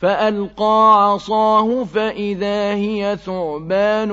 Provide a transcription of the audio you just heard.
فألقى عصاه فإذا هي ثعبان